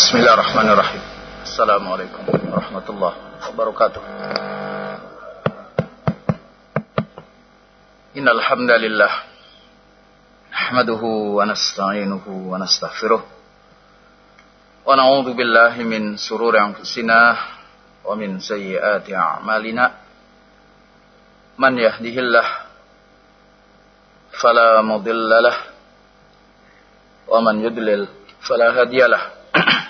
Bismillahirrahmanirrahim. Assalamualaikum warahmatullahi wabarakatuh. Innal hamdalillah nahmaduhu wa nasta'inuhu wa nastaghfiruh wa na'udzu billahi min sururi anfusina wa min sayyiati a'malina man yahdihillah fala فلا lahu wa man yudlil فلا hadiya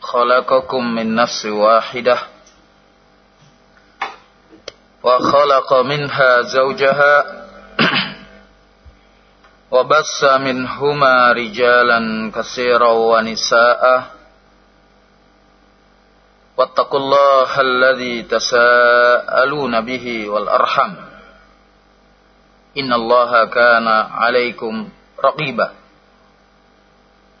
خلقكم من نفس واحدة وخلق منها زوجها وبس منهما رجالا كثيرا ونساء واتقوا الله الذي تساءلون به والأرحم إن الله كان عليكم رقيبا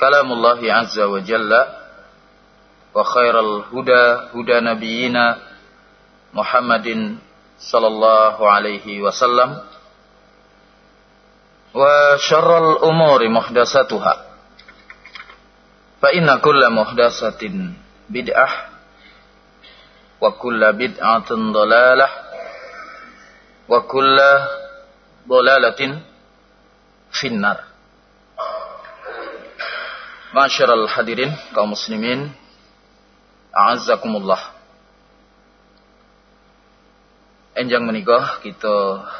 kalamullahi azza wa jalla wa khairal huda huda nabiyina Muhammadin sallallahu alaihi wasallam wa syarral umuri muhdasatuha fa inna kulla muhdasatin bid'ah wa kulla bid'atin dalalah wa Masyaral hadirin kaum muslimin A'azzakumullah. Enjang menikah kita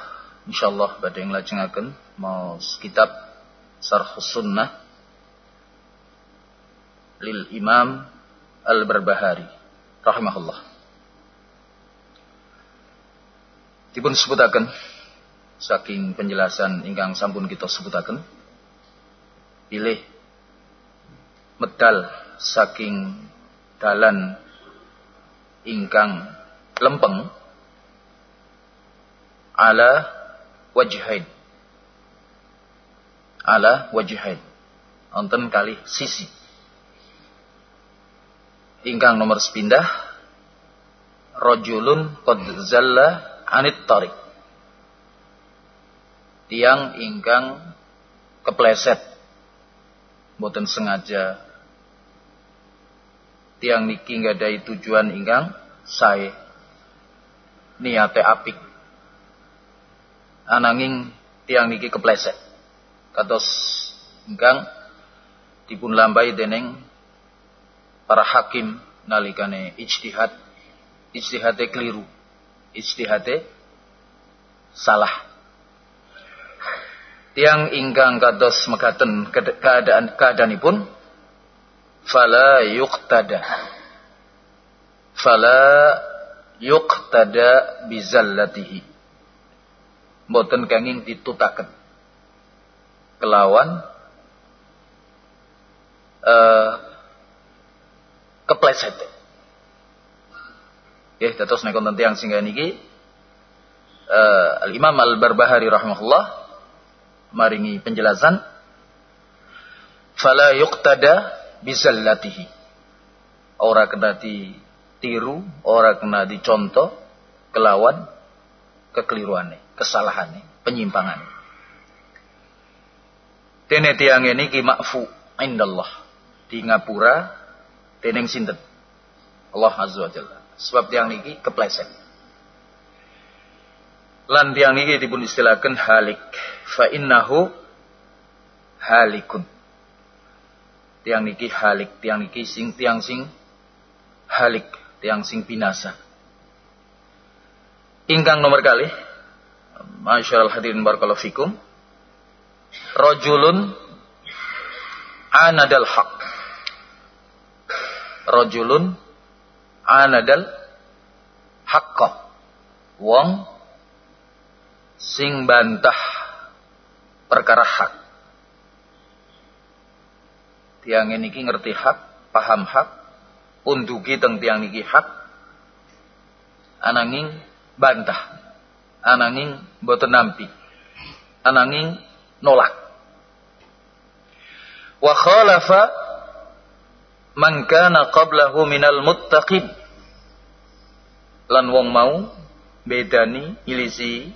insyaallah badhe nglajengaken mau kitab Sarhus Sunnah lil Imam Al-Barbahari rahimahullah. Dipun sebutaken saking penjelasan ingkang sampun kita sebutaken pilih medal saking dalan ingkang lempeng ala wajhain. Ala wajhain. Wonten kali sisi. Ingkang nomor sepindah rajulun qad anit tarik tiang ingkang kepleset. Boten sengaja tiang niki nggadahi tujuan ingkang sae. Niate apik. Ananging tiang niki kepleset. Kados ingkang dipun lambai dening para hakim nalikane ijtihad. Ijtihade keliru. Ijtihade salah. Tiang ingkang kados mekaten keadaan keadaanipun fala yuqtada. Fala yuqtada bizallatihi. Mboten kenging ditutaken. Kelawan uh, kepleset. Ya dados nek konten tiyang singgah niki uh, Al Imam Al Barbahari rahimahullah maringi penjelasan. Fala yuqtada bizallatihi ora kena ditiru ora kena dicontoh kelawan kekeliruane kesalahane penyimpangan. Dene tiang ini ki makfu indallah di ngapura dening sinten? Allah azza wajalla sebab tiang niki kepleset. Lan tiang niki dipun istilahkan halik. Fa innahu halikun tiang niki halik tiang niki sing tiang sing halik tiang sing binasa. Ingkang nomor kali, Masyaallah hadirin barakallahu fikum. Rajulun anadal haq. Rajulun anadal haqqa. Wong sing bantah perkara hak. Tiang ini ngerti hak, paham hak, unduki teng tiang niki hak, ananging bantah, ananging boten nampi, ananging nolak. Wa khalafa man kana qablahu minal muttaqin. Lan wong mau bedani ilisi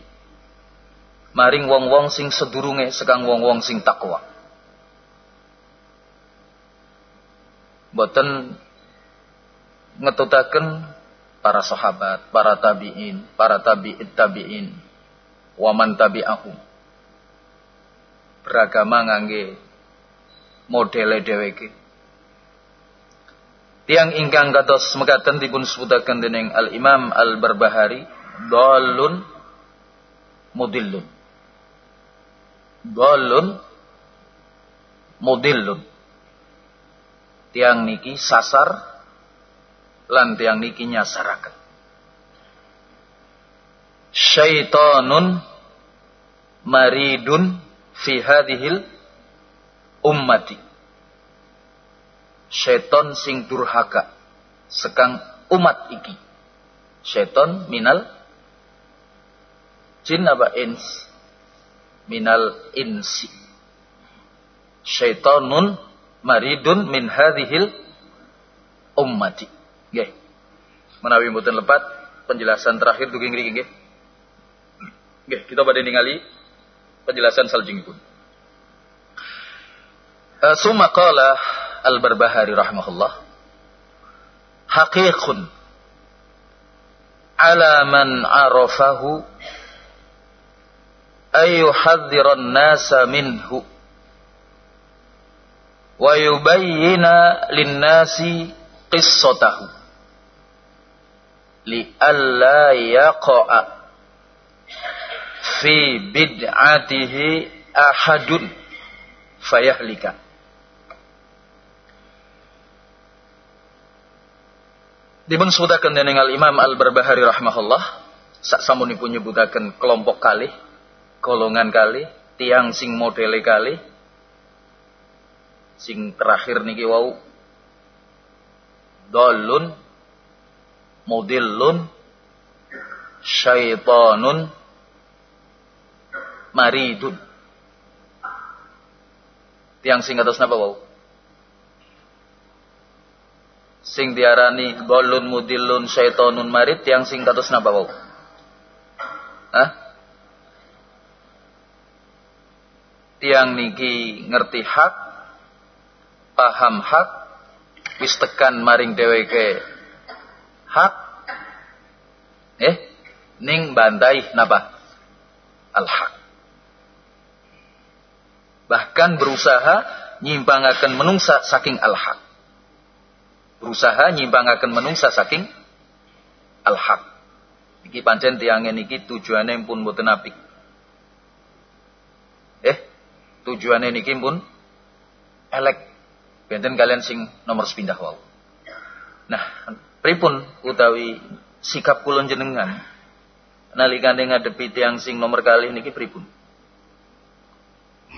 maring wong-wong sing sedurunge sekang wong-wong sing takwa. Boten ngetutaken para sahabat, para tabi'in, para tabi'it tabi'in, waman tabi'ahum. Beragama ngangge modele dheweke. Tiang ingkang kados mekaten dipun sebutaken dening Al Imam Al Barbahari dalun mudillun dalun mudillun tiang niki sasar lan tiang niki nyasaraken. Syaitanun maridun fi hadhil ummati. Syaiton sing durhaka sekang umat iki. Syaiton minal jin apa ins? Minal insi. Syaitanun maridun min hadhil ummati. Nggih. Menawi mboten lepat penjelasan terakhir dugi ngriki nggih. Nggih kita badhe ningali penjelasan saljengipun. Uh, summa qala al-barbahari rahimahullah haqiqun ala man arafahu ayuhadziran nasa minhu wa yubayyina linnasi qissatahu. Li alla yaqa'a fi bid'atihi ahadun fayahlika. Dipun sebutaken dening Al Imam Al Barbahari rahimahullah sak samunipun nyebutaken kelompok kali golongan kali, tiang sing modele kali, sing terakhir niki wau dolun, modilun, syaitanun, maridun. Tiang sing atas napa wau? Sing diarani dolun, mudilun, syaitanun, marid, tiang sing atas napa wau? Hah? tiang niki ngerti hak paham hak wis tekan maring dheweke hak eh ning bantai napa? Al hak bahkan berusaha nyimpangaken menungsa saking al hak berusaha nyimpangaken menungsa saking al hak iki pancen tiang niki tujuane pun boten apik. Eh tujuannya niki pun elek benten kalian sing nomor sepindah wau nah pripun utawi sikap kulon jenengan nalikane ngadepi tiang sing nomor kali niki pripun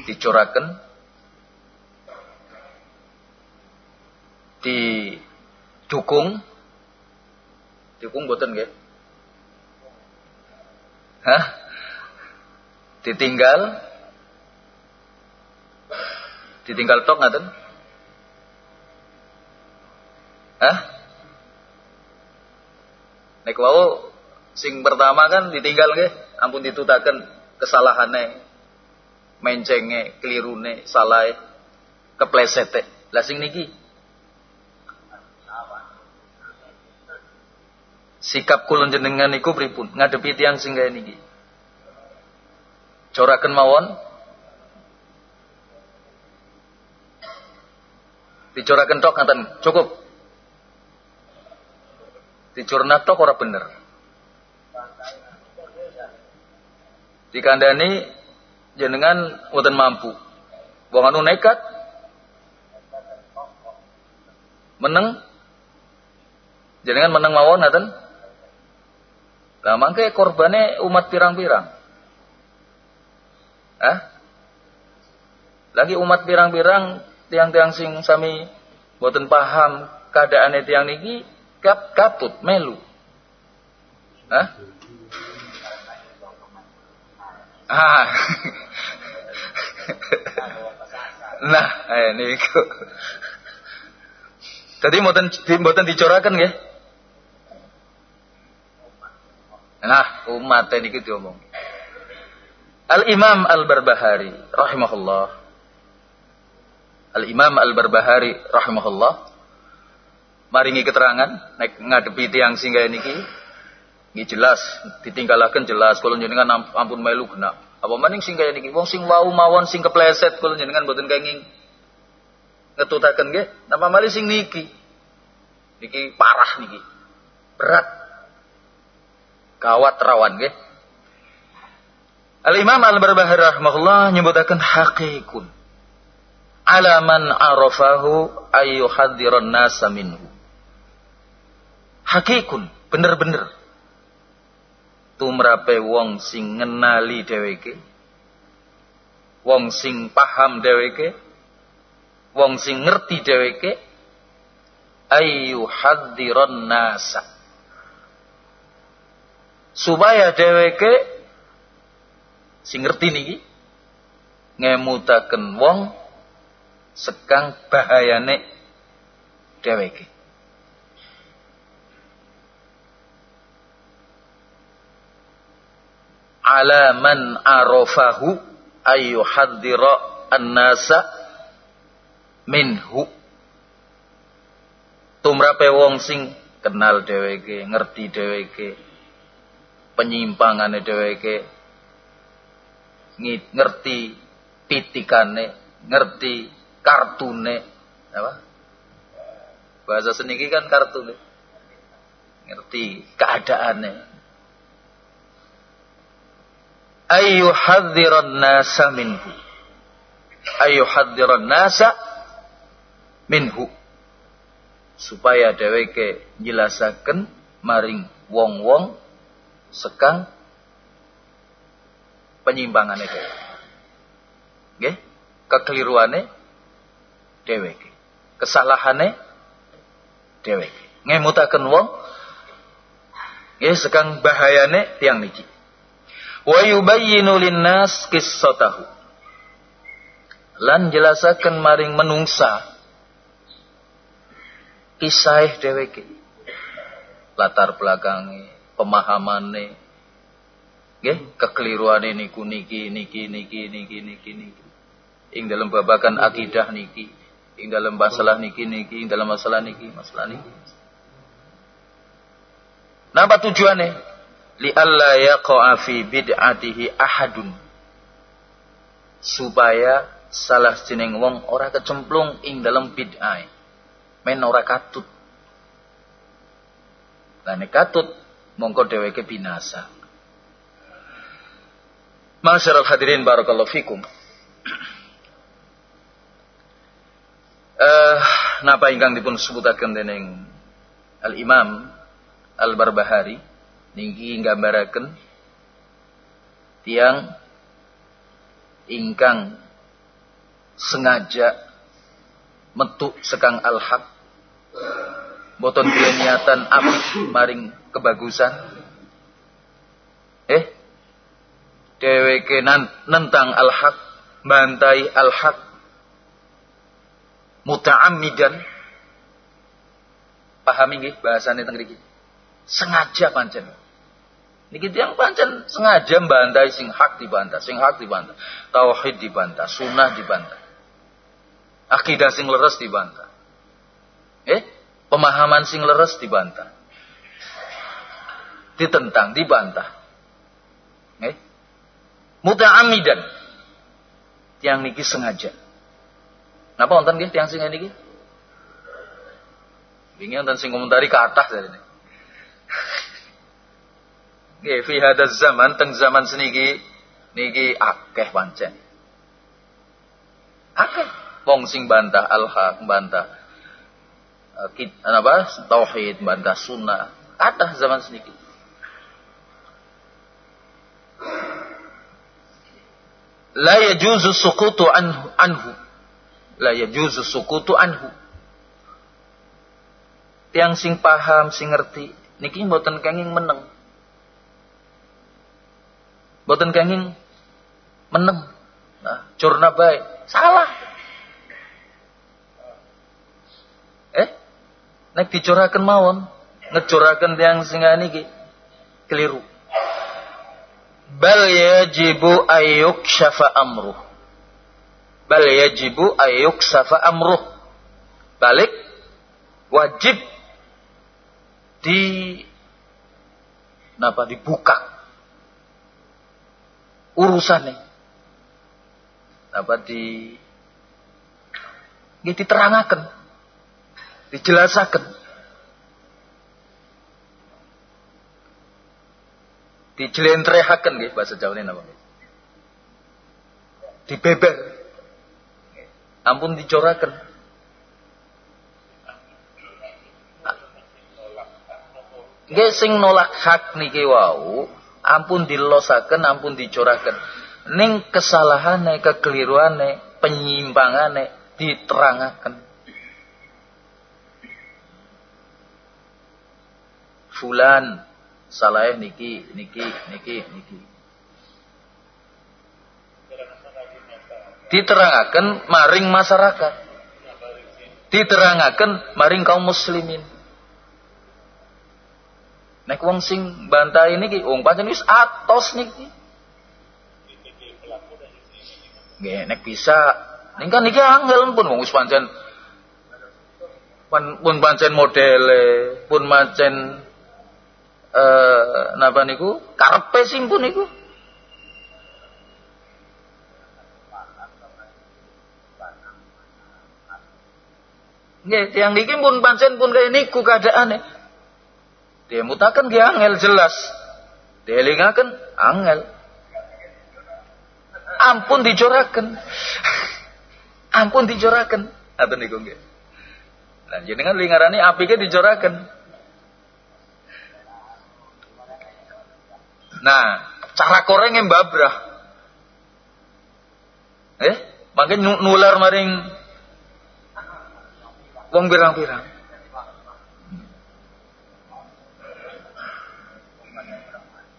dicoraken didukung dukung boten nggih Hah? Ditinggal Ditinggal tok ngaten? Hah? Nek wau sing pertama kan ditinggal nggih, ampun ditutaken kesalahane, mencenge, kelirune, salahe, keplesete. Lah sing niki sikap kulon jenengan niku pripun ngadepi tiang sing kaya niki coraken mawon Dicoraken tok ngaten, cukup. Dicurna tok ora bener. Dikandani jenengan mboten mampu. Wong anu nekat meneng jenengan meneng mawon ngaten. Lah mangke korbane umat pirang-pirang. Hah? Lagi umat pirang-pirang tiang-tiang sing sami boten paham keadaan tiang niki kap katut melu. Hah? Ah. nah, eh niku. Tadi mboten mboten dicorakan nggih. Nah, umat niki diomong. Al-Imam Al-Barbahari rahimahullah. Al-Imam Al-Barbahari rahimahullah maringi keterangan nek ngadepi tiang singgah niki ini jelas ditinggalaken jelas kalau jenengan ampun melu kena. Apa maning singgah niki wong sing wau mawon sing kepleset kalau jenengan boten kenging ngetutaken nggih napa malih sing niki. Niki parah niki. Berat. Kawat rawan nggih. Al-Imam Al-Barbahari rahimahullah nyebutaken haqiqun ala man arafahu ayyuhadziran nasa minhu. Hakikun, bener-bener. Tumrape wong sing ngenali dheweke. Wong sing paham dheweke. Wong sing ngerti dheweke. Ayyuhadziran nasa. Supaya dheweke sing ngerti niki ngemutaken wong sekang bahayane dheweke. Ala man arafahu ayyuhadzira an-nasa minhu. Tumrape wong sing kenal dheweke, ngerti dheweke, penyimpangane dheweke, ngerti titikane, ngerti kartune, apa? Bahasa seniki kan kartune. Ngerti keadaannya. Ayu hadziran nasa minhu. Ayu hadziran nasa minhu. Supaya dheweke jelasaken maring wong-wong sekang penyimpangan itu. Nggih, kekeliruane dheweke. Kesalahane dheweke. Ngemutaken wong nggih sekang bahayane tiang niki. Wa yubayyinu linnas qissatahu. Lan jelasaken maring menungsa kisah dheweke. Latar belakangnya, pemahamane, nggih kekeliruane niku niki niki niki niki niki niki ing dalam babakan akidah niki ing dalam masalah niki niki ing dalam masalah niki masalah niki Napa tujuannya? Li alla yaqa'a fi bid'atihi ahadun. Supaya salah jeneng wong ora kecemplung ing dalam bid'ah. Men ora katut. Lah katut mongko dheweke binasa. Masyarul hadirin barakallahu fikum. Eh, napa ingkang dipun sebutaken dening Al Imam Al Barbahari niki nggambaraken tiang ingkang sengaja metu sekang al haq boten niatan apik maring kebagusan eh dheweke nentang al-haq, bantai al-haq muta'ammidan. Pahami nggih bahasane teng? Sengaja pancen. Niki tiyang pancen sengaja bantai sing hak dibantah, sing hak dibantah, tauhid dibantah, sunnah dibantah. Akidah sing leres dibantah. Eh, pemahaman sing leres dibantah. Ditentang, dibantah. Eh, muta'amidan. Tiang niki sengaja. Napa wonten nggih tiang sing niki? Wingi wonten sing komentari ke atas dari ini. Nggih fi hadaz zaman teng zaman seniki niki akeh pancen. Akeh wong sing bantah al-haq, bantah uh, kit, apa tauhid, bantah sunnah. Ada zaman seniki. La yajuzu sukutu anhu, anhu. La yajuzu sukutu anhu. Tiang sing paham, sing ngerti, niki mboten kenging meneng. Mboten kenging meneng. Nah, curna baik. Salah. Eh? Nek dicuraken mawon, ngecuraken tiang sing niki keliru. Bal yajibu ayyuk syafa amruh. Bal yajibu ayyuk syafa amruh. Balik wajib di napa dibuka urusannya. Apa di ini diterangkan dijelaskan dijelentrehaken nggih bahasa Jawa ini napa dibeber ampun dicorakan Nggih sing nolak hak niki wau ampun dilosaken ampun dicoraken. Ning kesalahane, kekeliruane, penyimpangane diterangaken. Fulan salah niki niki niki niki. Diterangaken maring masyarakat. Diterangaken maring kaum muslimin. Nek wong sing bantai niki wong pancen wis atos niki. Nggih, nek bisa ning kan niki angel pun wong wis pancen pun pancen modele, pun pancen eh napa niku karepe sing pun niku. Nggih, tiang niki pun pancen pun kaya niku keadaane. Dia mutakan dia angel jelas. Dia lingakan angel. Ampun dicorakan. Ampun dicorakan. Apa nih nggih? Nah, jenengan lingarani apike dicorakan. Nah, cara koreng yang babrah. Eh, makin nular maring wong pirang-pirang.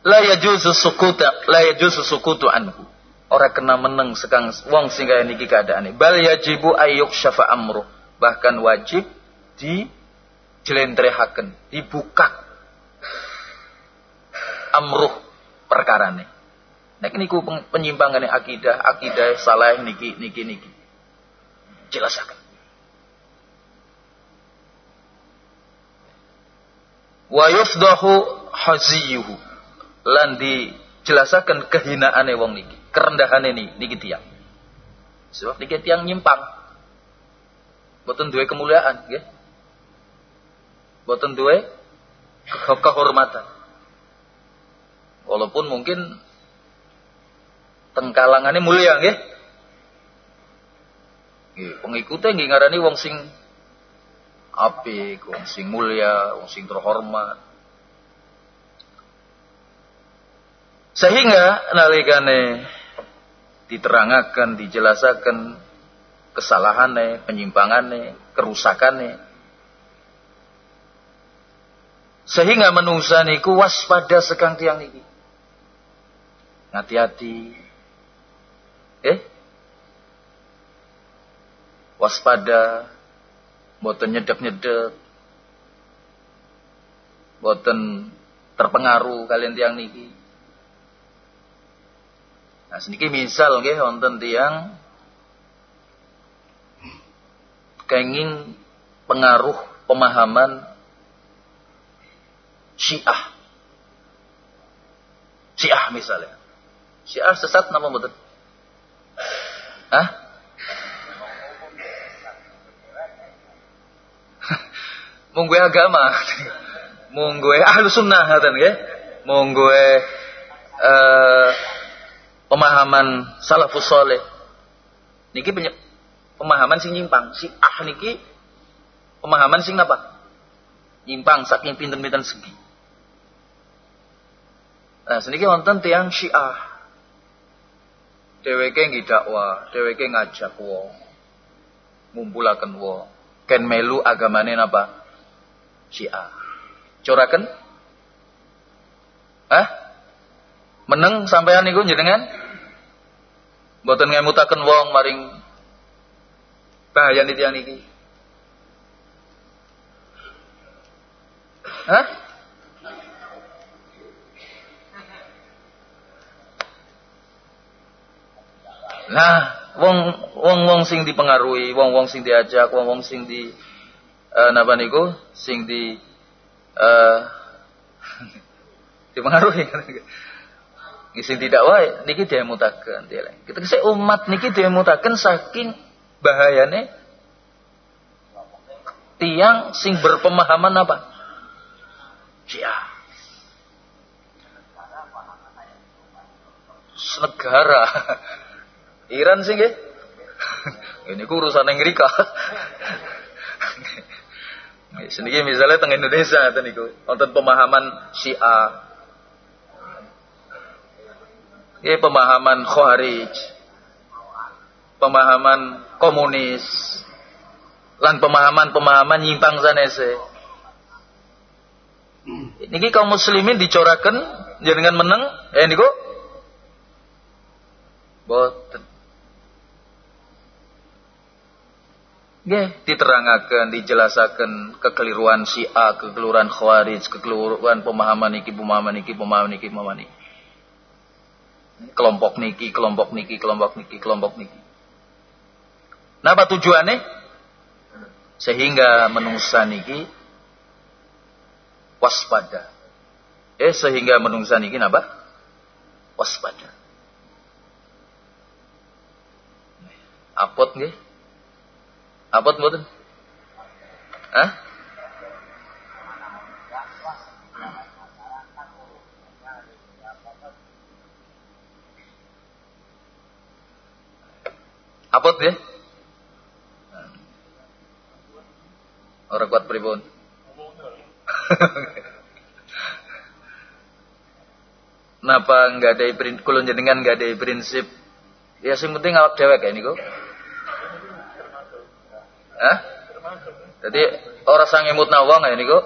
La yajuzu sukuta la yajuzu sukutu anhu. Ora kena meneng sekang wong sing kaya niki keadaane bal yajibu ayyuk syafa amru bahkan wajib di jelentrehaken dibuka amruh perkarane. Nek niku penyimpangane akidah akidah salah niki niki niki. Jelasaken. Wa yufdahu haziyuhu lan dijelasaken kehinaane wong niki, kerendahane niki niki tiang. Sebab niki tiang nyimpang. Boten duwe kemuliaan, nggih. Boten duwe kehormatan. Walaupun mungkin tengkalangannya mulia. Nggih, pengikutnya nggih ngarani wong sing apik, wong sing mulia, wong sing terhormat. Sehingga nalikane diterangakan, dijelasakan kesalahannya, penyimpangannya, kerusakannya. Sehingga menungsa niku waspada sekang tiang niki. Hati-hati. Eh? Waspada. Boten nyedek-nyedek. Boten terpengaruh kalian tiang niki. Nah, sedikit misal nggih wonten tiyang kenging pengaruh pemahaman Syiah. Syiah misalnya. Syiah sesat nama betul? Hah? Munggu agama. Munggu ahlu sunnah monggo eh pemahaman salafus soleh niki pemahaman sing nyimpang. Si ah niki pemahaman sing apa? Nyimpang saking pinten-pinten segi. Nah seniki wonten tiang syiah. Dheweke ngidakwa dheweke ngajak wong ngumpulaken wong. Ken melu agamane napa? Syiah. Coraken? Hah? Meneng sampean niku jenengan? Mboten ngemutaken wong maring bahaya tiyang niki. Hah? Nah, wong wong wong sing dipengaruhi, wong wong sing diajak, wong wong sing di uh, napa niku, sing di uh, dipengaruhi. Sing tidak wae niki diemutaken Kita kese umat niki diemutaken saking bahayane tiang sing berpemahaman apa? Syiah. Negara. Iran sih nggih. Ini ku urusan Amerika. Seniki misalnya teng Indonesia niku, wonten pemahaman Syiah, ya pemahaman khawarij pemahaman komunis lan pemahaman-pemahaman nyimpang sanese niki kaum muslimin dicorakan jenengan meneng eh niku? Boten. Nggih, diterangaken, dijelasaken kekeliruan Syiah, kekeliruan Khawarij, kekeliruan pemahaman iki, pemahaman iki, pemahaman iki, pemahaman iki kelompok niki, kelompok niki, kelompok niki, kelompok niki. Napa tujuannya? Sehingga menungsa niki waspada. Eh sehingga menungsa niki napa? Waspada. Apot nggih? Apot mboten? Hah? Apot ya? Orang kuat pribun. Napa nggak ada prinsip kulon jenengan nggak ada prinsip? Ya sing penting awak dewek ya niku. Hah? Jadi orang sang emut nawang ya niku.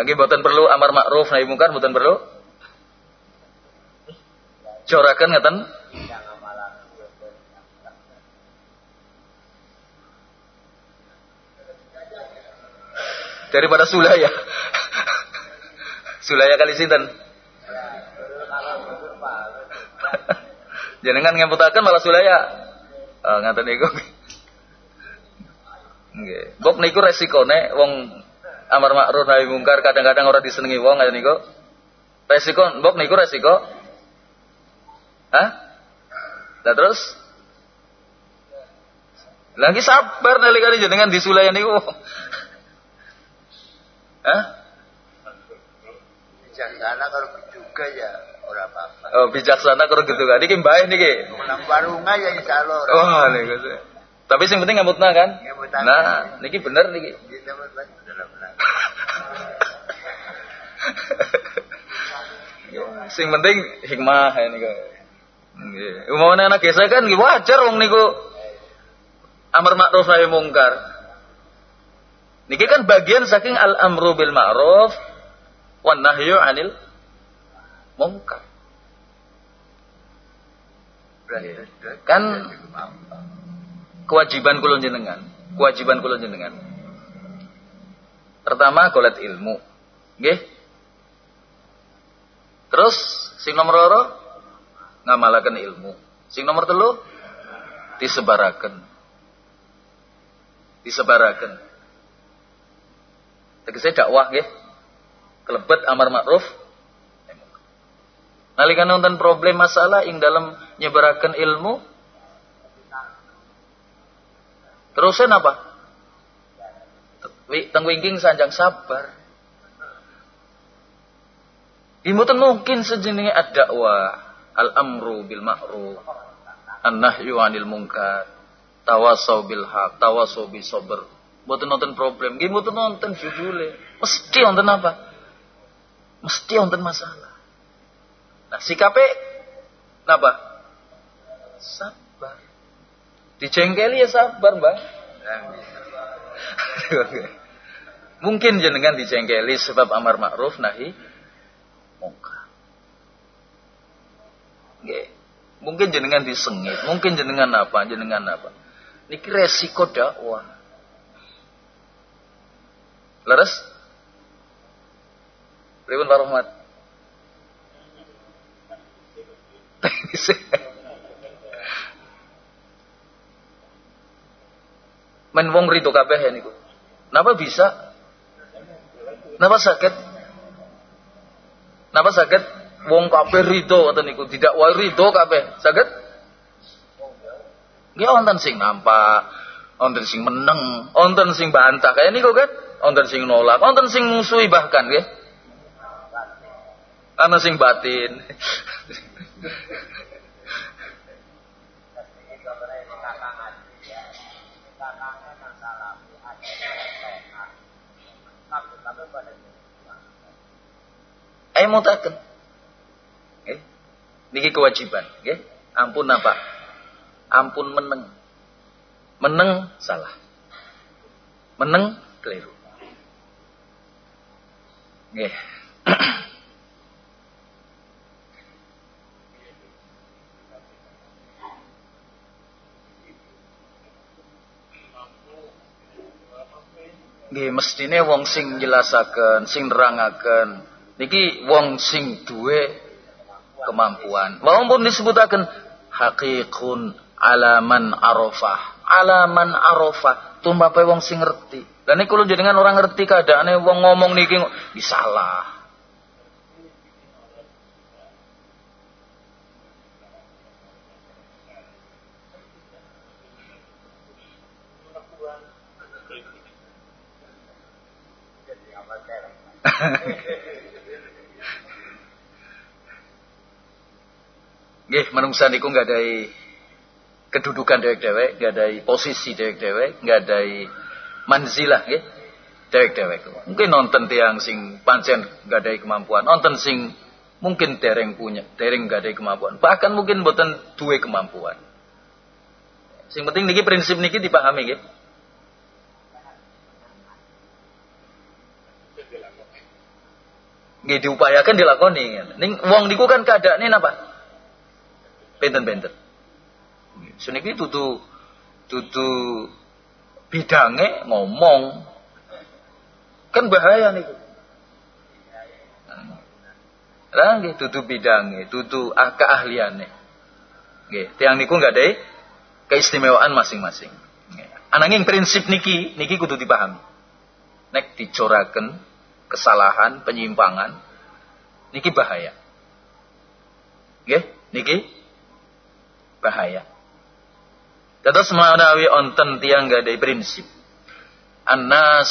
Lagi buatan perlu amar ma'ruf nahi mungkar buatan perlu. Corakan ngeten. Daripada sulaya. sulaya kali sinten. Jenengan ngemputaken malah sulaya. Oh, ngaten niku. Nggih. Bok niku resikone wong amar ma'ruf nahi mungkar kadang-kadang orang disenengi wong ngene niku. Resiko mbok niku resiko. Hah? Lah terus lagi sabar nalikane jenengan disulayan niku. Hah? Bijaksana kalau juga ya ora apa-apa. Oh, bijaksana kalau gitu kan. Niki mbae niki. Nang warunga ya insyaallah. Oh, niku. Tapi sing penting ngamutna kan? Nah, niki bener niki. Sing penting hikmah ya niku. Nggih. Umumane anak desa kan nggih wajar wong niku amar ma'ruf nahi mungkar. Niki kan bagian saking al amru bil ma'ruf wan nahyu 'anil mungkar. Kan kewajiban kula jenengan, kewajiban kula jenengan. Pertama golet ilmu. Nggih, Terus sing nomor loro ngamalaken ilmu. Sing nomor telu disebaraken. Disebaraken. Tegese dakwah nggih. Kelebet amar ma'ruf. Nalika nonton problem masalah ing dalam nyebaraken ilmu Terusin apa? Teng wingking sanjang sabar. Imuten mungkin sejenis ad-dakwah, al-amru bil ma'ruf, an-nahyu 'anil munkar, tawasau bil haq, tawasau bis sabr. Mboten nonton problem, nggih mboten nonton judule. Mesti nonton apa? Mesti nonton masalah. Nah, sikape napa? Sabar. Dijengkeli ya sabar, Mbak. Mungkin jenengan dijengkeli sebab amar ma'ruf nahi mungkar. Nggih. Mungkin jenengan disengit, mungkin jenengan apa, jenengan apa. Niki resiko dakwah. Leres? Pripun Pak Rahmat? Men wong rito kabeh ya niku. Napa bisa? Napa sakit? Napa sakit? Wong kabeh rido ngoten niku, tidak wae rido kabeh. Saged? Nggih wonten sing nampak, wonten sing meneng, wonten sing bantah kaya niku kan? Wonten sing nolak, wonten sing musuhi bahkan nggih. Ana sing batin. Ayo mutaken. Niki kewajiban, nggih. Ampun apa? Ampun meneng. Meneng salah. Meneng keliru. Nggih. Nggih mestine wong sing jelasaken, sing nerangaken niki wong sing duwe kemampuan. Walaupun disebutaken haqiqun alaman arafah, alaman arafah, tumbape wong sing ngerti. Dan niku jenengan orang ngerti keadaane wong ngomong niki salah. Nggih, manungsa niku nggak ada kedudukan dewek-dewek, nggak ada posisi dewek-dewek, nggak ada manzilah nggih. Dewek-dewek. Mungkin nonton tiang sing pancen nggak ada kemampuan, nonton sing mungkin dereng punya, dereng nggak ada kemampuan. Bahkan mungkin boten duwe kemampuan. Sing penting niki prinsip niki dipahami nggih. Nggih diupayakan dilakoni. Ning wong niku kan keadaane napa? Benten-benten. Seniki tutu tutu bidange ngomong. Kan bahaya niku. Lah tutu bidange, tutu keahliane. Nggih, tiang niku enggak ada keistimewaan masing-masing. Ananging prinsip niki niki kudu dipahami. Nek dicoraken kesalahan, penyimpangan, niki bahaya. Nggih, niki bahaya. Terus menawi onten tiang gak ada prinsip. Anas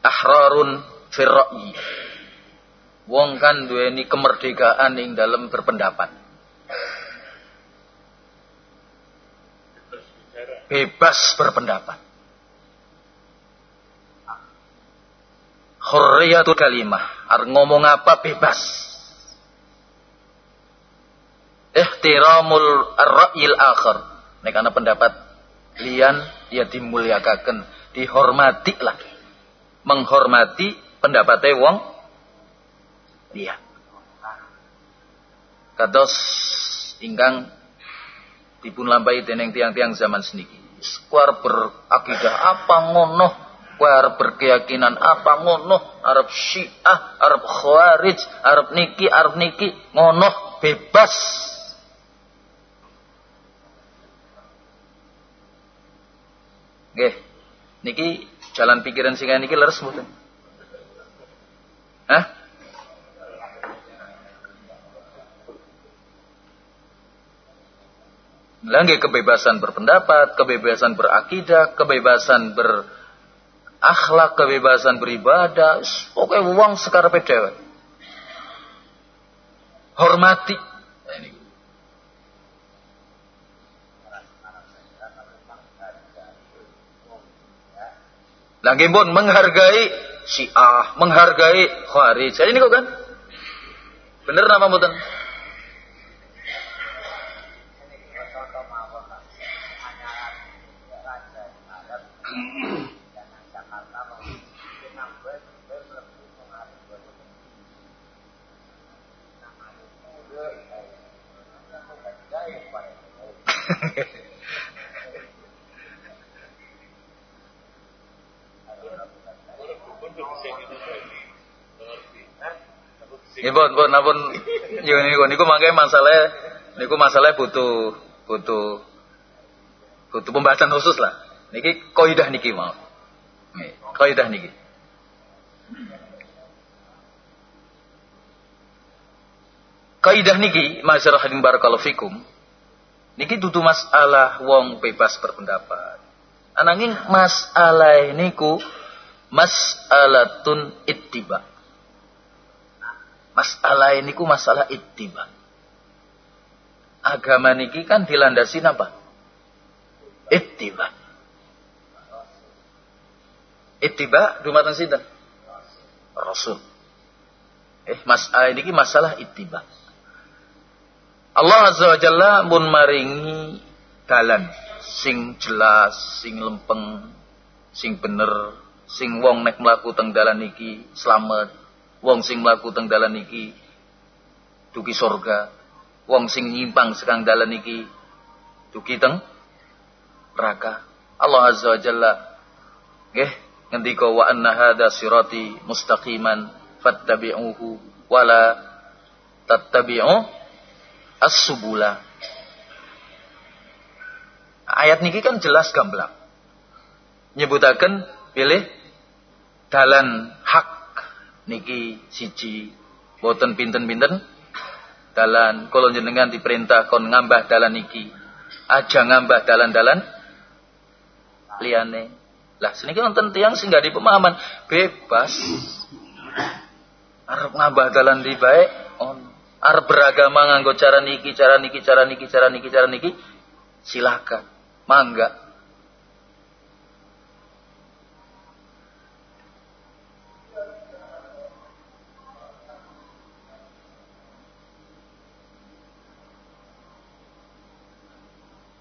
ahrarun firra'i. Wong kan duweni kemerdekaan ing dalam berpendapat. Bebas berpendapat. Hurriyatul kalimah. Ar ngomong apa bebas. Ihtiramul ar-ra'yil akhar. Nek ana pendapat lian ya dimulyakaken, dihormati lah. Menghormati pendapatnya wong lian. Kados ingkang dipun lampahi dening tiang-tiang zaman seniki. Kuar berakidah apa ngono arep berkeyakinan apa ngono, arep Syiah, arep Khawarij, arep niki, arep niki, ngono bebas. Nggih. Niki jalan pikiran sing niki leres mboten? Hah? Lagi kebebasan berpendapat, kebebasan berakidah, kebebasan berakhlak, kebebasan beribadah. Oke, uang sekarang beda. Hormati. Lagi pun menghargai Syiah, menghargai Khawarij. Ini kok kan? Bener nama mboten? Ya pun pun yo niku niku mangke masalah niku masalah butuh butuh butuh pembahasan khusus lah. Niki kaidah niki mau. Nggih, kaidah niki. Kaidah niki masyarakat hadirin barakallahu fikum. Niki dudu masalah wong bebas berpendapat. Ananging masalah niku mas'alatun ittiba. Masalah ini ku masalah ittiba. Agama niki kan dilandasi apa? Ittiba. Ittiba dumateng sinten? Rasul. Eh, masalah ini masalah ittiba. Allah Azza wa Jalla mun maringi dalan sing jelas, sing lempeng, sing bener, sing wong nek mlaku teng dalan iki slamet wong sing mlaku teng dalan iki dugi surga wong sing nyimpang sekang dalan iki dugi teng neraka. Allah azza wa jalla nggih ngendika wa anna hadza sirati mustaqiman fattabi'uhu wala tattabi'u as-subula. Ayat niki kan jelas gamblang. Nyebutaken pilih dalan niki siji boten pinten-pinten. Dalan kula jenengan diperintah kon ngambah dalan niki aja ngambah dalan-dalan. Liyane. Lah seniki wonten tiyang sing gak pemahaman bebas. Arep ngambah dalan di baik on. Arep beragama nganggo cara niki cara niki cara niki cara niki cara niki silakan. Mangga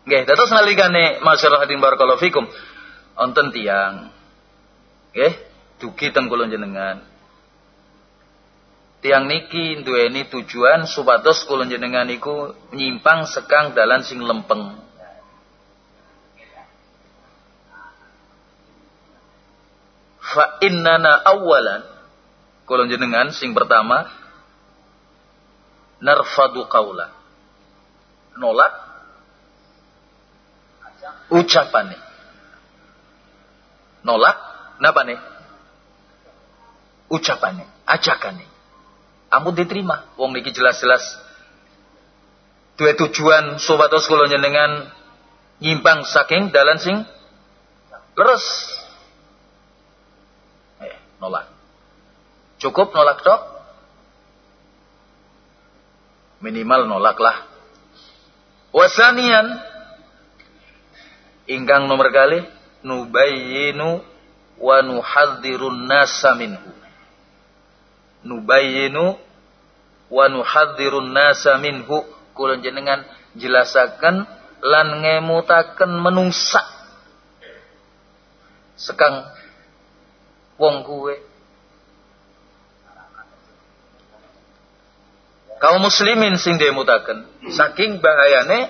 Nggih, dados nalikane masyarakat hadirin barakallahu fikum wonten tiyang nggih dugi teng kula jenengan. Tiang niki duweni tujuan supados kula jenengan iku nyimpang sekang dalan sing lempeng. Fa innana awalan kula jenengan sing pertama narfadu qaula. Nolak ucapane. Nolak napa nih? Ucapane, ajakane. Ampun diterima. Wong niki jelas-jelas dua tujuan sobatos kula nyenengan nyimpang saking dalan sing leres. Eh, nolak. Cukup nolak dok? Minimal nolak lah. Wasanian ingkang nomor kali nubayyinu wa nuhadzirun nasa minhu. Nubayyinu wa nuhadzirun nasa minhu. Kula jenengan jelasaken lan ngemutaken menungsa. Sekang wong kuwe. Kaum muslimin sing demutaken saking bahayane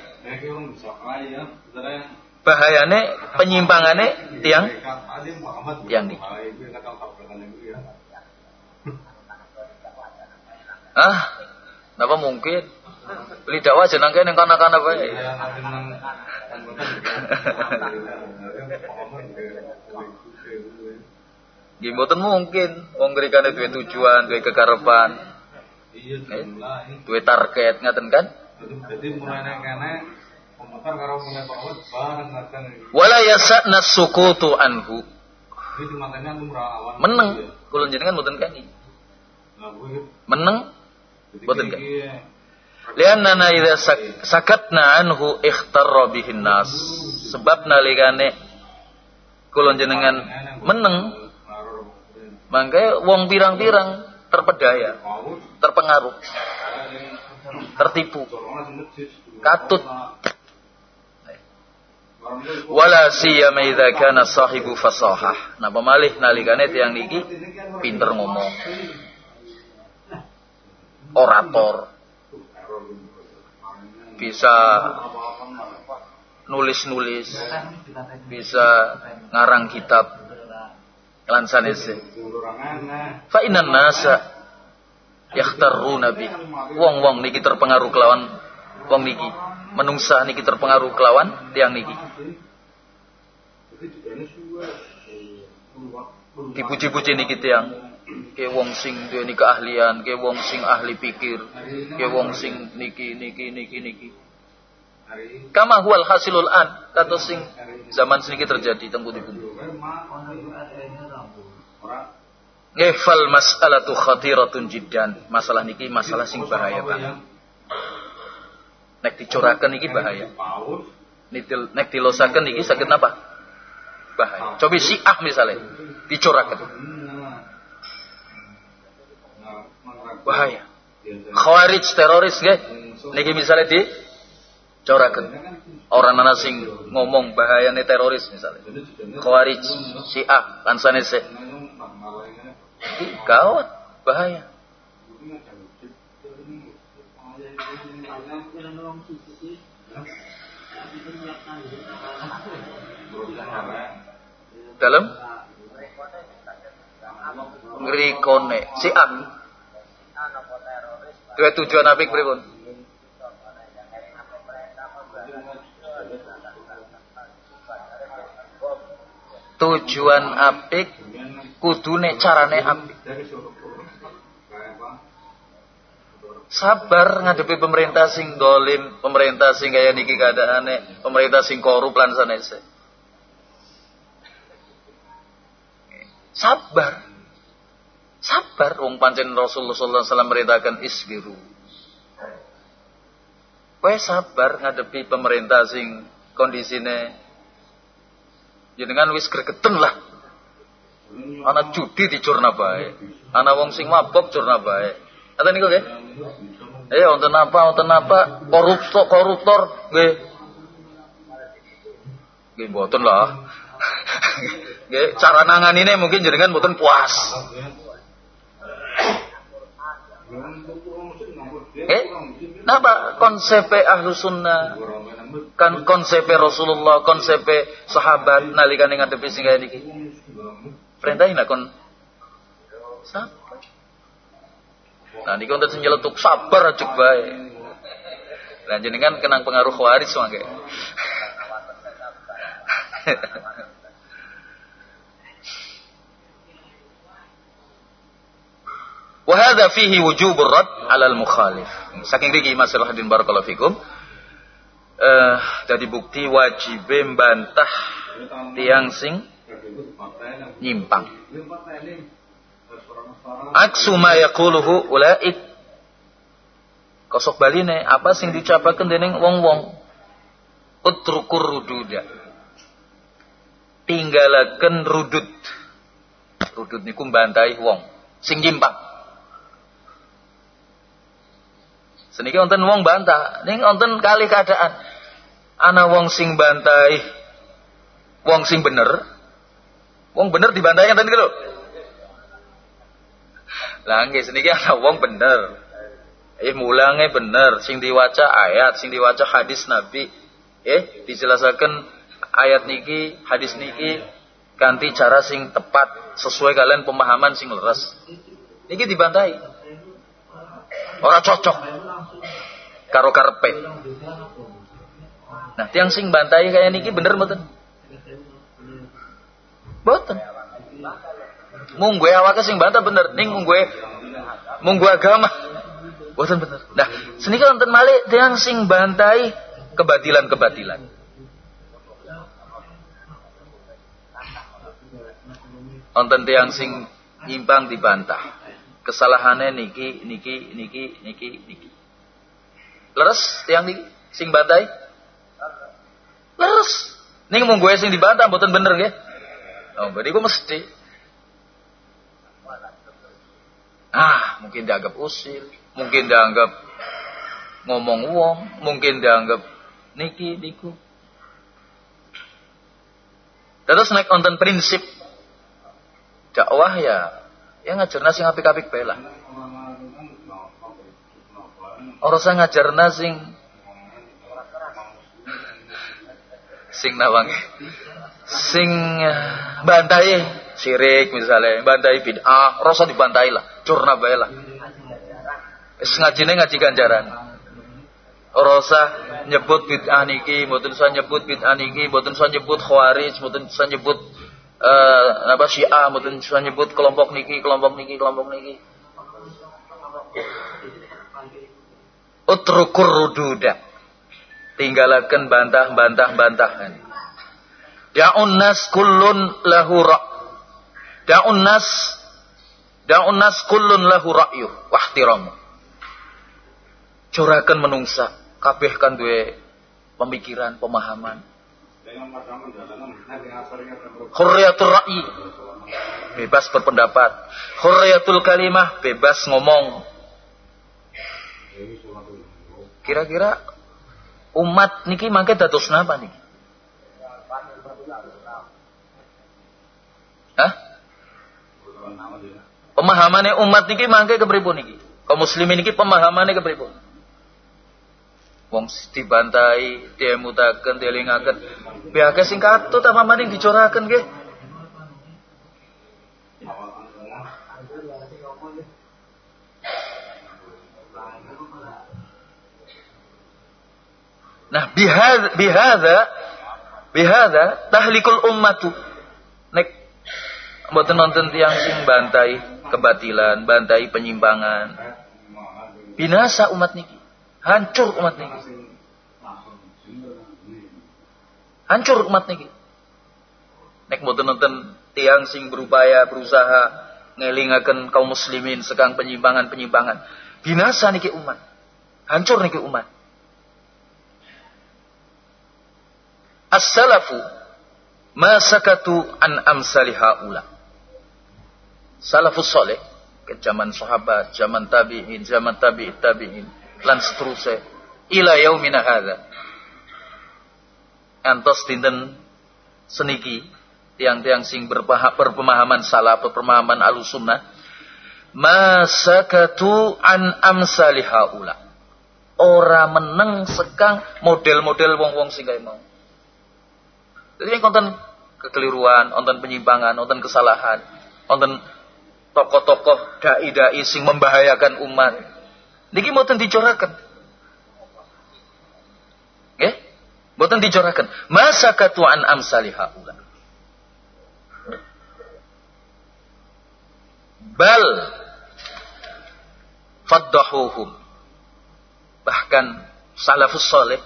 bahayane penyimpangane tiang tiang nih. Ah, napa mungkin? Beli dakwah jeneng kene kana-kana bae. Nggih mboten mungkin wong ngrikane duwe tujuan, duwe kekarepan. Eh, duwe target ngaten kan? Jadi mulai kene Wala yasa'na sukutu anhu. Meneng. Kula jenengan mboten kani. Kuwi Meneng ketika Boten kan? iki liannana idza sak- sakatna anhu ikhtarra bihin nas. Sebab nalikane kula jenengan meneng mangke wong pirang-pirang terpedaya, terpengaruh, tertipu, katut. Wala siyama idza kana sahibu fasahah. Nah, pemalih nalikane tiyang niki pinter ngomong, orator, bisa nulis-nulis, bisa ngarang kitab, lan sanese. Fa innan nasa yakhtaruna bi. Wong-wong niki terpengaruh kelawan wong niki. Menungsa niki terpengaruh kelawan tiang niki. Dipuji-puji niki tiang. Ke wong sing duweni keahlian, ke wong sing ahli pikir, ke wong sing niki niki niki niki. Kama huwal hasilul an, kata sing zaman seniki terjadi teng pundi pundi. Nggih fal mas'alatu khatiratun jiddan. Masalah niki masalah sing bahaya banget. Nek dicuraken niki bahaya. Nek dil- Nek dilosaken niki saged napa? Bahaya. Coba si ah misalnya dicuraken. Bahaya. Khawarij teroris nggih. Niki misalnya di coraken. Orang nana sing ngomong bahayane teroris misalnya. Khawarij, Syiah, lan sanese. Iki gawat, bahaya. Dalam ngrikone Syiah. Dua tujuan apik pripun? Tujuan apik kudune carane apik. Sabar ngadepi pemerintah sing dolim, pemerintah sing kaya niki keadaane, pemerintah sing korup lan sanese. Sabar. Sabar wong pancen Rasulullah sallallahu alaihi wasallam merintahkan isbiru. Kowe sabar ngadepi pemerintah sing kondisine jenengan wis gregeten lah. Ana judi dicurna bae. Ana wong sing mabok curna bae. Ngoten niku nggih? Eh wonten apa wonten apa koruptor koruptor nggih. Nggih mboten lah. Nggih cara nanganine mungkin jenengan mboten puas. Eh, napa konsep ahlu sunnah, kan konsep Rasulullah, konsep sahabat nalikane ngadepi sing kaya niki. Perintahin lah kon sabar. Nah, niku wonten sing nyeletuk sabar aja bae. Lah jenengan kenang pengaruh khawarij mangke. Wahada fihi wujubur rad alal mukhalif. Saking riki masalah hadin barakallahu fikum. Eh, jadi bukti wajib membantah tiang sing nyimpang. Aksu ma yaquluhu ulaik. Kosok baline apa sing diucapaken dening wong-wong. Utrukur rududa. Tinggalaken rudud. Rudud niku mbantahi wong sing nyimpang. Seniki wonten wong bantah, ning wonten kali keadaan ana wong sing bantai wong sing bener. Wong bener dibantai ngeten iki lho. Lah nggih seniki ana wong bener. Eh mulange bener, sing diwaca ayat, sing diwaca hadis Nabi. Eh dijelasaken ayat niki, hadis niki ganti cara sing tepat sesuai kalian pemahaman sing leres. Niki dibantai. Ora cocok karo karpe. Nah, tiang sing bantai kayak niki bener mboten? Mboten. Mung gue awake sing bantah bener, ning mung gue mung gue agama. Mboten bener. Nah, seniki wonten malih tiang sing bantai kebatilan-kebatilan. Onten tiang sing nyimpang dibantah. Kesalahannya niki, niki, niki, niki, niki. Leres tiang niki sing bantai? Leres. Ning mau gue sing dibantah mboten bener nggih. Oh, berarti gue mesti. Ah, mungkin dianggap usil, mungkin dianggap ngomong wong, mungkin dianggap niki niku. Terus naik konten prinsip dakwah ya ya ngajarna sing apik-apik bae lah. Ora usah ngajarna sing sing nawang sing eh, bantai sirik misalnya bantai bid'ah rasa dibantai lah curna bae lah. Wis ngajine ngaji ganjaran. Ora usah nyebut bid'ah niki mboten usah nyebut bid'ah niki mboten usah nyebut khawarij mboten usah nyebut uh, apa Syiah mboten usah nyebut kelompok niki kelompok niki kelompok niki. Utrukur rududa. Tinggalakan bantah-bantah-bantahan. Da'un nas kullun lahu ra' Da'un nas Da'un nas kullun lahu ra'yu wahtiramu. Curakan menungsa, kabehkan duwe pemikiran, pemahaman. Hurriyatul ra'yi, bebas berpendapat. Hurriyatul kalimah, bebas ngomong. Kira-kira umat niki mangke dados napa niki? Hah? Pemahamannya umat niki mangke kepripun niki? Kaum muslimin niki pemahamannya kepripun? Wong dibantai, diemutaken, dielingaken. Biake sing katut apa maning dicoraken nggih? Nah, bihada bihada bihada tahlikul ummatu. Nek mboten nonton tiang sing bantai kebatilan, bantai penyimpangan. Binasa umat niki. Hancur umat niki. Hancur umat niki. Nek mboten nonton tiang sing berupaya berusaha ngelingaken kaum muslimin sekang penyimpangan-penyimpangan. Binasa niki umat. Hancur niki umat. As-salafu ma sakatu an amsali haula. Salafus soleh ke zaman sahabat, zaman tabi'in, zaman tabi'in tabi'in, lan seterusnya ila yaumina hadza. Antos dinten seniki tiang-tiang sing berpemahaman salah berpemahaman alusunnah masakatu an amsali haula. Ora meneng sekang model-model wong-wong sing mau. Jadi konten kekeliruan, konten penyimpangan, konten kesalahan, konten tokoh-tokoh dai-dai sing membahayakan umat. Niki mboten dicorakan. Nggih? Mboten dicorakan. Masa katuan amsali haula. Bal faddahuhum. Bahkan salafus saleh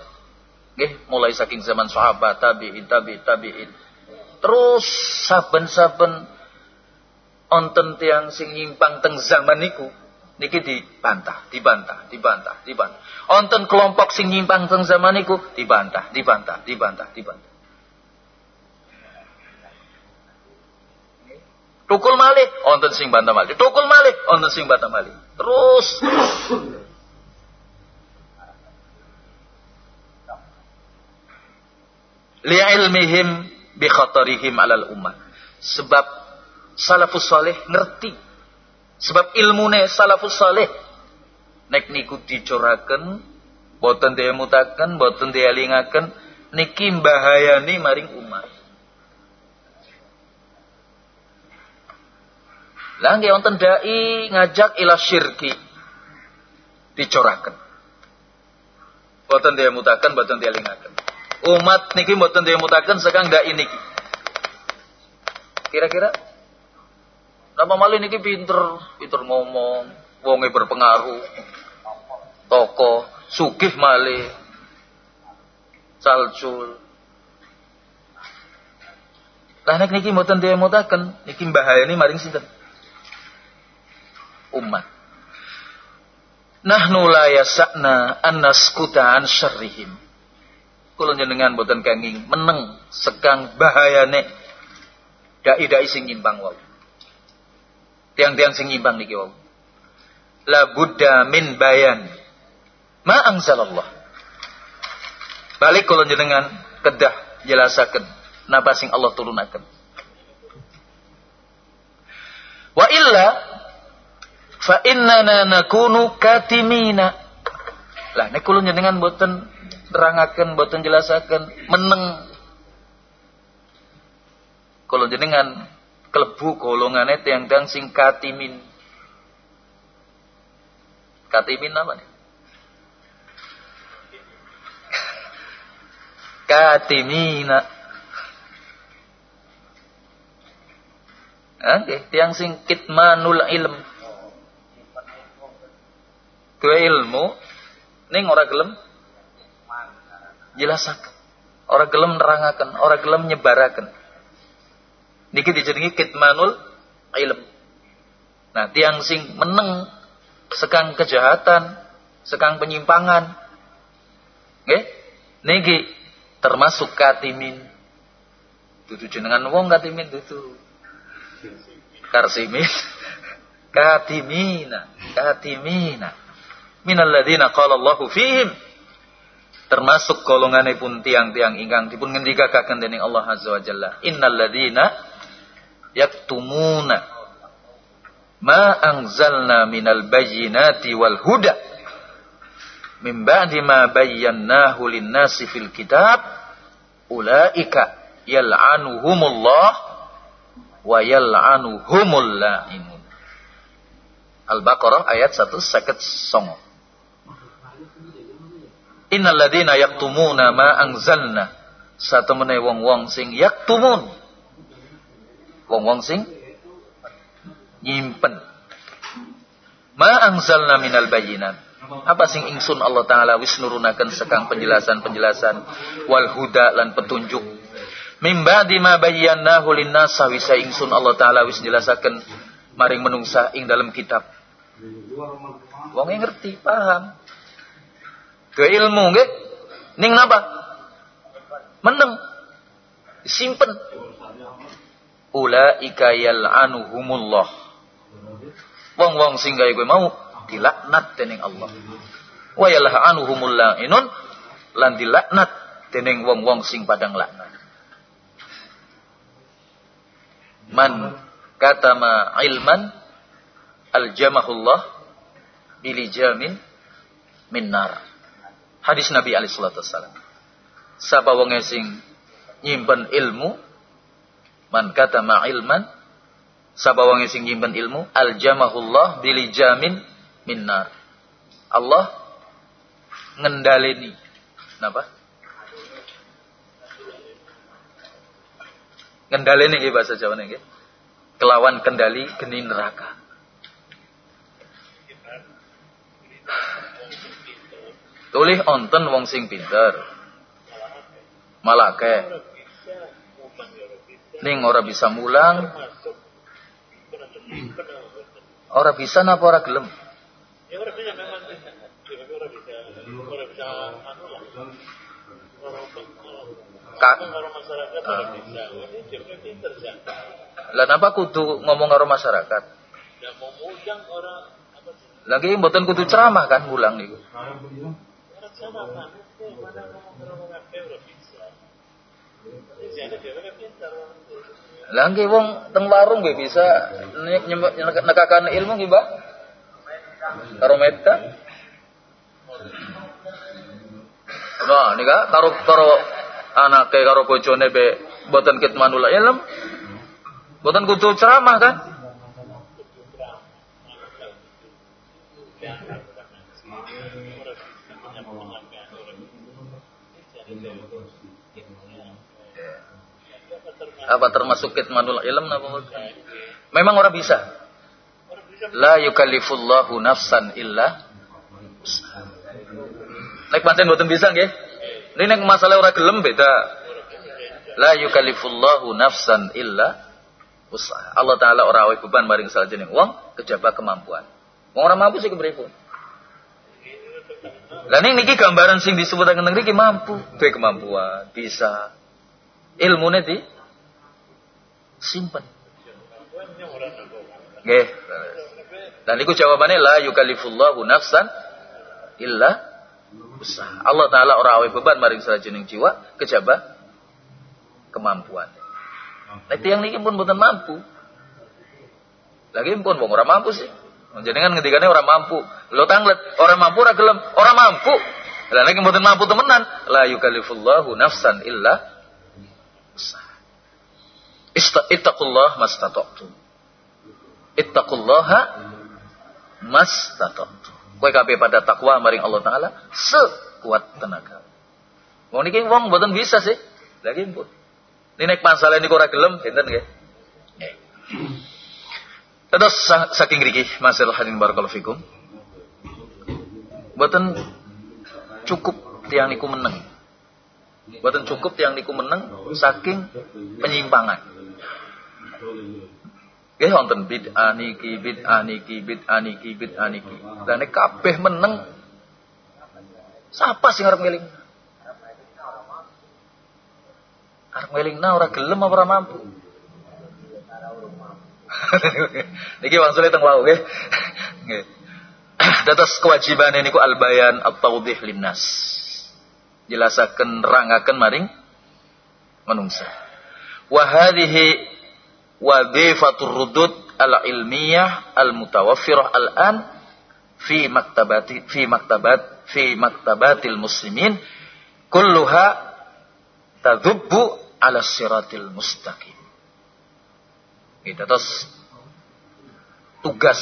Nggih, mulai saking zaman sahabat, tabi'in, tabi'in, tabi'in. Terus saben-saben onten tiang sing nyimpang teng zaman niku niki dibantah, dibantah, dibantah, dibantah. Onten kelompok sing nyimpang teng zaman niku dibantah, dibantah, dibantah, dibantah. Tukul malih, onten sing bantah malih. Tukul malih, onten sing bantah malih. Terus li'ilmihim bi khatarihim alal ummah. Sebab salafus saleh ngerti. Sebab ilmune salafus saleh nek niku dicuraken boten diemutaken, boten dielingaken niki mbahayani maring umat. Lah nggih wonten dai ngajak ila syirki dicoraken. Boten diemutaken, boten dielingaken umat niki mboten dimutaken sekang ndak ini. Kira-kira Napa malih niki pinter, pinter ngomong, wonge berpengaruh. Toko, sugih malih. salcul. Lah nek niki mboten diemutaken, niki bahayane maring sinten? Umat. Nahnu la yasakna an naskuta an syarrihim. Kula jenengan boten kenging meneng sekang bahayane dai-dai sing nyimbang wau. Tiang-tiang sing nyimbang niki wau. La buddha min bayan. Ma angsalallah. Balik kula jenengan kedah jelasaken napa sing Allah turunaken. Wa illa fa innana nakunu katimina. Lah nek kula jenengan boten nerangaken, boten jelasaken, meneng kula jenengan klebu golongane tiang-tiang sing katimin. Katimin apa nih? Katimina. Oke, okay. tiang sing kitmanul ilm. Dua ilmu ning ora gelem jelasaken. Ora gelem nerangaken, ora gelem nyebaraken. Niki dijenengi kitmanul ilm. Nah, tiang sing meneng sekang kejahatan, sekang penyimpangan. Nggih? Niki termasuk katimin. Dudu jenengan wong katimin dudu. Karsimin. Katimina, katimina. Minal ladina qala Allahu fihim. Termasuk golongane pun tiang-tiang ingkang dipun ngendikakaken dening Allah Azza wa Jalla. Innal ladina yaktumuna ma anzalna minal bayyinati wal huda. Min ba'di ma bayyanahu lin-nasi fil kitab ulaika yal'anuhumullah wa yal'anuhumul la'inun. Al-Baqarah ayat 159 Innal ladina yaktumuna ma anzalna. Satemene wong-wong sing yaktumun wong-wong sing nyimpen. Ma anzalna minal bayyinat. Apa sing ingsun Allah taala wis nurunaken sekang penjelasan-penjelasan wal huda lan petunjuk. Mim ba'di ma bayyanahu linnas sawisa ingsun Allah taala wis jelasaken maring menungsa ing dalam kitab. Wong ngerti, paham. Ke ilmu nggih. Ning napa? Meneng. Simpen ulaika yal'anuhumullah. Wong-wong sing gawe mau dilaknat dening Allah. Wa yal'anuhumul la'inun lan dilaknat dening wong-wong sing padang laknat. Man katama ilman aljamahullah bilijamin minnar. Hadis Nabi alaihi salatu wasallam sapa wong sing nyimpen ilmu Man kata ilman sapa wong sing nyimpen ilmu aljamahullah bilijamin minnar. Allah ngendaleni napa? Ngendaleni nggih bahasa Jawa nggih. Kelawan kendali geni neraka. Tulih onten wong sing pinter. Malake ning ora bisa mulang. Ora bisa napa ora gelem? Ya ora bisa memang ora bisa ora bisa anu lah. Kak, lah napa kudu ngomong karo masyarakat? Ya mau mudang ora Lagi mboten kudu ceramah kan mulang niku. Ceramah Lah nggih wong teng warung nggih bisa nekakan ilmu nggih, Mbak? Karo meta. Nah, nika karo karo anake karo bojone be boten kitmanul ilm. Boten kudu ceramah kan? Apa termasuk kitmanul ilm apa memang orang bisa la yukallifullahu nafsan illa Nek pancen mboten bisa nggih Ini nek masalah ora gelem beda. La yukallifullahu nafsan illa usaha. Allah taala ora awe beban maring salajenging wong kejaba kemampuan. Wong ora mampu sih kepripun? Lah ning niki gambaran sing disebutaken teng mriki mampu, duwe kemampuan, bisa. Ilmune di simpen. Nggih. Dan iku jawabannya la yukallifullahu nafsan illa usaha. Allah taala ora awe beban maring salajenging jiwa kejaba kemampuan. Nek tiyang niki pun mboten mampu. Lagi pun wong ora mampu sih. Jenengan ngendikane ora mampu. Lo tanglet, ora mampu ora gelem, ora mampu. Lah nek mboten mampu temenan, la yukallifullahu nafsan illa usaha. Ittaqullah mastata'tum. Ittaqullaha mastata'tum. Kowe kabeh pada takwa maring Allah taala sekuat tenaga. Wong niki wong mboten bisa sih. Lagi pun. Ini nek masalah niku ora gelem sinten nggih? Nggih. Terus saking ngriki masalah hadirin barakallahu fikum. Mboten cukup tiang niku meneng. Mboten cukup tiang niku meneng saking penyimpangan. Nggih wonten bid'ah niki, bid'ah niki, bid'ah niki, bid'ah niki. Lah nek kabeh meneng Siapa sing arep ngeling? Arep ngelingna ora gelem apa ora mampu? Niki wangsule teng wau nggih. Nggih. Dados kewajiban niku al-bayan at-tawdih linnas. Jelasaken rangaken maring manungsa. Wa hadhihi wadhifatur rudud al-ilmiyah al-mutawaffirah al-an fi maktabati fi maktabat fi maktabatil muslimin kulluha tadubbu ala siratil mustaqim. Itu terus tugas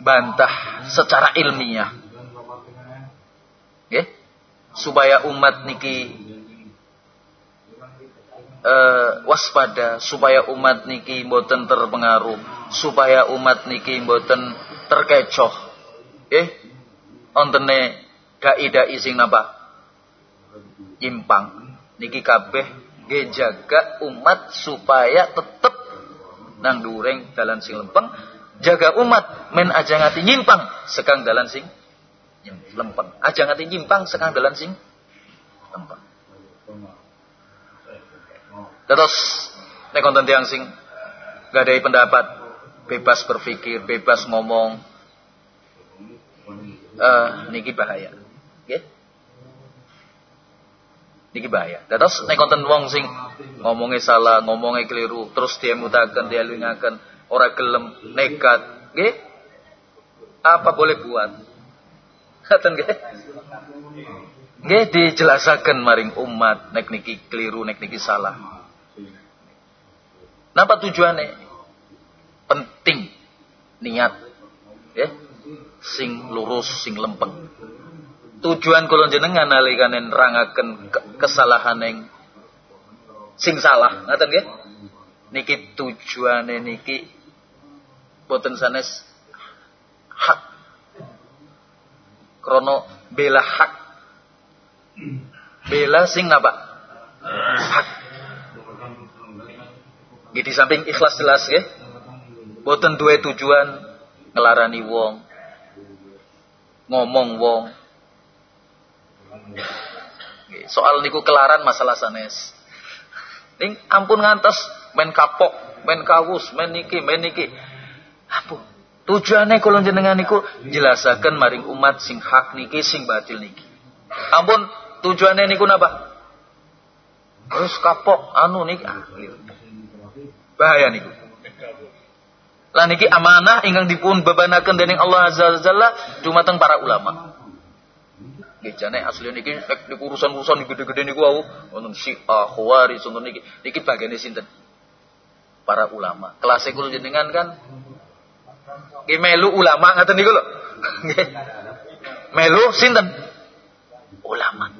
bantah secara ilmiah. Ya, supaya umat niki uh, waspada, supaya umat niki mboten terpengaruh, supaya umat niki mboten terkecoh. Eh, ontene dai-dai sing napa? Impang. Niki kabeh nggih jaga umat supaya tetep nang dureng dalan sing lempeng jaga umat men aja ngati nyimpang sekang dalan sing lempeng aja ngati nyimpang sekang dalan sing lempeng terus nek konten tiang sing gak ada pendapat bebas berpikir bebas ngomong uh, niki bahaya okay? Niki bahaya. Terus nek konten wong sing ngomongnya salah, ngomongnya keliru, terus dia mutakan, dia lingakan, orang gelem, nekat, nggih? Apa boleh buat? Ngaten nggih? Nggih dijelasaken maring umat nek niki keliru, nek niki salah. Napa tujuannya? Penting. Niat. Ya. Sing lurus sing lempeng. Tujuan kula jenengan nalikane nerangaken kesalahan yang sing salah. Ngaten nggih? Niki tujuane niki boten sanes hak. Krono bela hak. Bela sing napa? Hak di samping ikhlas jelas ya boten duwe tujuan ngelarani wong ngomong wong Soal niku kelaran masalah sanes. Ning ampun ngantos men kapok, men kawus, men niki, men niki. Ampun. Tujuannya kalau jenengan niku jelasaken maring umat sing hak niki sing batil niki. Ampun tujuannya niku napa? Terus kapok anu niki ah, bahaya niku. Lah niki amanah ingkang dipun bebanaken dening Allah Azza wa Jalla dumateng para ulama. Nggih jane asli niki nek niku urusan-urusan gede-gede niku wau wonten Syiah, Khawarij wonten niki. Niki bagene sinten? Para ulama. Kelas kula jenengan kan nggih melu ulama ngaten niku lho. Nggih. Melu sinten? Ulama.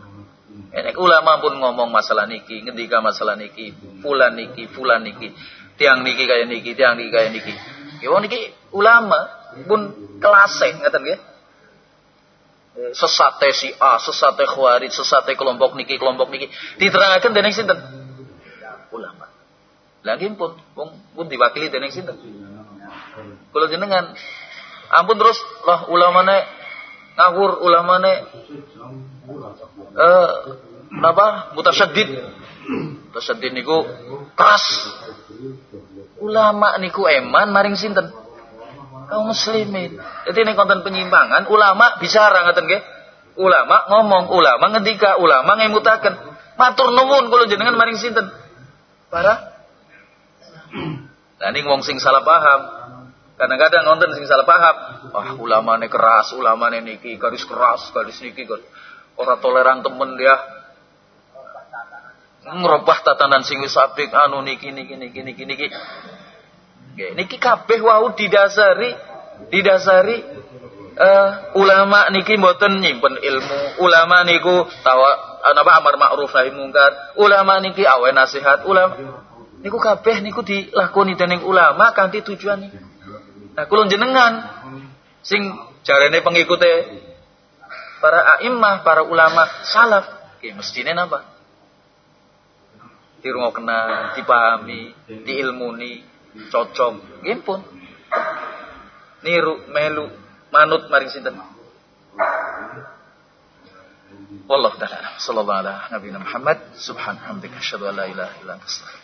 Nek ulama pun ngomong masalah niki, ngendika masalah niki, fulan niki, fulan niki, tiang niki kaya niki, tiang niki kaya niki. Ya niki ulama pun kelas ngaten nggih. sesate si A, sesate Khawarij, sesate kelompok niki, kelompok niki diterangkan dening sinten? Ulama. Lagi pun pun, pun diwakili dening sinten? Kalau jenengan ampun terus lah ulamane ngawur, ulamane eh napa mutasyaddid. Mutasyaddid niku keras. Ulama niku eman maring sinten? kaum muslimin. Jadi ini konten penyimpangan, ulama bicara ngaten nggih. Ulama ngomong, ulama ngendika, ulama ngemutaken. Matur nuwun kula jenengan maring sinten? Para Nah ini ngomong sing salah paham. Kadang-kadang nonton sing salah paham. Wah, ulama ini keras, ulama ini niki garis keras, garis niki garis. Orang toleran temen dia. Ngerubah tatanan sing wis anu niki niki niki niki niki. Nggih, niki kabeh wau didasari didasari uh, ulama niki mboten nyimpen ilmu. Ulama niku tawa napa amar ma'ruf nahi mungkar. Ulama niki awe nasihat. Ulama niku kabeh niku dilakoni dening ulama kanthi tujuan niku. Nah, kula jenengan sing jarene pengikute para a'immah, para ulama salaf, nggih mestine napa? Dirungokna, dipahami, diilmuni, cocok. Nggih pun. Niru melu manut maring sinten? Wallahu taala sallallahu ala nabiyina Muhammad. Subhanahu ilaha illa anta